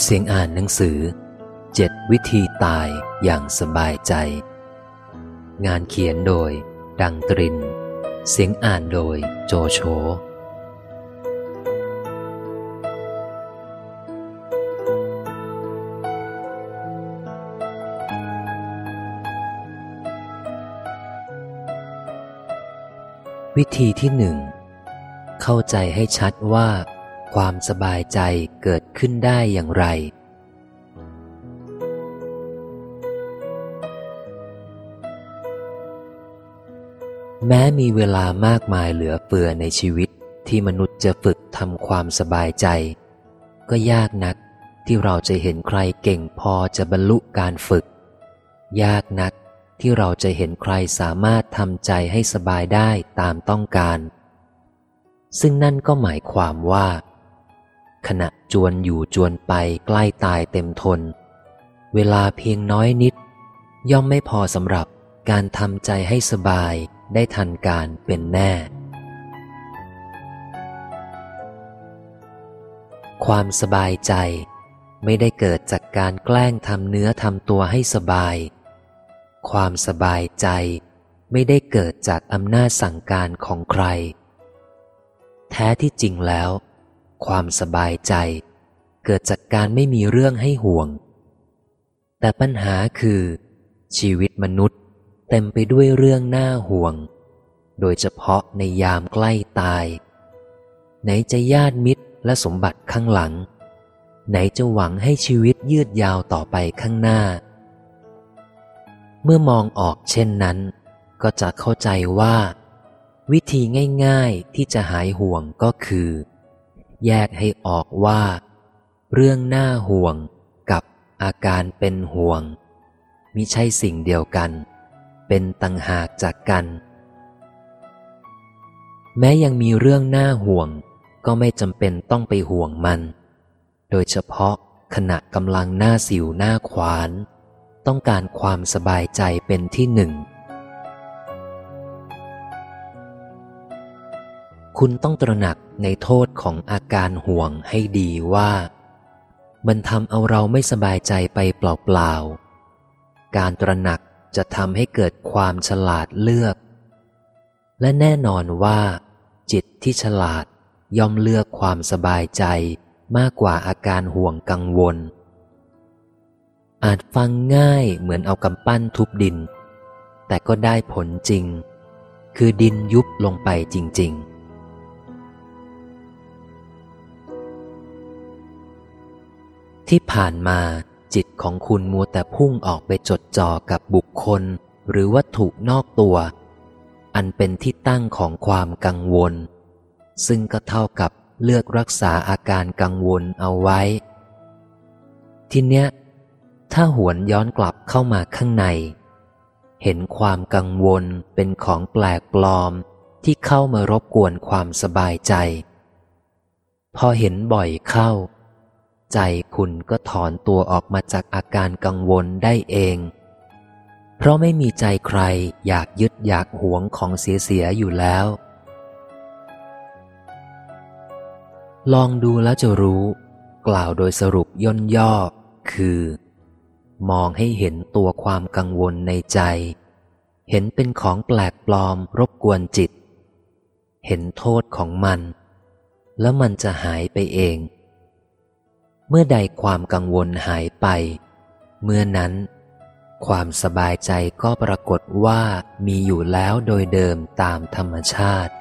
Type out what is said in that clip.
เสียงอ่านหนังสือเจ็ดวิธีตายอย่างสบายใจ งานเขียนโดย ดังตริน เสียงอ่านโดยโจโฉวิธีที่หนึ่ง เข้าใจให้ชัดว่า ความสบายใจเกิดขึ้นได้อย่างไร แม้มีเวลามากมายเหลือเฟือในชีวิตที่มนุษย์จะฝึกทำความสบายใจ ก็ยากนักที่เราจะเห็นใครเก่งพอจะบรรลุการฝึก ยากนักที่เราจะเห็นใครสามารถทำใจให้สบายได้ตามต้องการ ซึ่งนั่นก็หมายความว่า ขณะจวนอยู่จวนไปใกล้ตายเต็มทน เวลาเพียงน้อยนิด ย่อมไม่พอสำหรับการทำใจให้สบายได้ทันการเป็นแน่ ความสบายใจไม่ได้เกิดจากการแกล้งทำเนื้อทำตัวให้สบาย ความสบายใจไม่ได้เกิดจากอำนาจสั่งการของใคร แท้ที่จริงแล้ว ความสบายใจ เกิดจากการไม่มีเรื่องให้ห่วง แต่ปัญหาคือ ชีวิตมนุษย์เต็มไปด้วยเรื่องน่าห่วง โดยเฉพาะในยามใกล้ตาย ไหนจะญาติมิตรและสมบัติข้างหลัง ไหนจะหวังให้ชีวิตยืดยาวต่อไปข้างหน้า เมื่อมองออกเช่นนั้น ก็จะเข้าใจว่า วิธีง่าย ๆที่จะหายห่วงก็คือ แยกให้ออกว่า เรื่องหน้าห่วงกับอาการเป็นห่วงมิใช่สิ่งเดียวกัน เป็นตังหากจากกัน แม้ยังมีเรื่องหน้าห่วง ก็ไม่จำเป็นต้องไปห่วงมัน โดยเฉพาะขณะกำลังหน้าสิวหน้าขวาน ต้องการความสบายใจเป็นที่หนึ่ง คุณต้องตระหนักในโทษของอาการห่วงให้ดีว่า มันทำเอาเราไม่สบายใจไปเปล่าๆ การตระหนักจะทำให้เกิดความฉลาดเลือก และแน่นอนว่า จิตที่ฉลาดย่อมเลือกความสบายใจมากกว่าอาการห่วงกังวล อาจฟังง่ายเหมือนเอากำปั้นทุบดิน แต่ก็ได้ผลจริง คือดินยุบลงไปจริง ๆ ที่ผ่านมาจิตของคุณมัวแต่พุ่งออกไปจดจ่อกับบุคคล หรือวัตถุนอกตัว อันเป็นที่ตั้งของความกังวล ซึ่งก็เท่ากับเลือกรักษาอาการกังวลเอาไว้ ทีเนี้ย ถ้าหวนย้อนกลับเข้ามาข้างใน เห็นความกังวลเป็นของแปลกปลอมที่เข้ามารบกวนความสบายใจ พอเห็นบ่อยเข้า ใจคุณก็ถอนตัวออกมาจากอาการกังวลได้เอง เพราะไม่มีใจใครอยากยึดอยากหวงของเสียๆอยู่แล้ว ลองดูแล้วจะรู้ กล่าวโดยสรุปย่นย่อ คือ มองให้เห็นตัวความกังวลในใจ เห็นเป็นของแปลกปลอมรบกวนจิต เห็นโทษของมัน แล้วมันจะหายไปเอง เมื่อใดความกังวลหายไป เมื่อนั้น ความสบายใจก็ปรากฏว่ามีอยู่แล้วโดยเดิมตามธรรมชาติ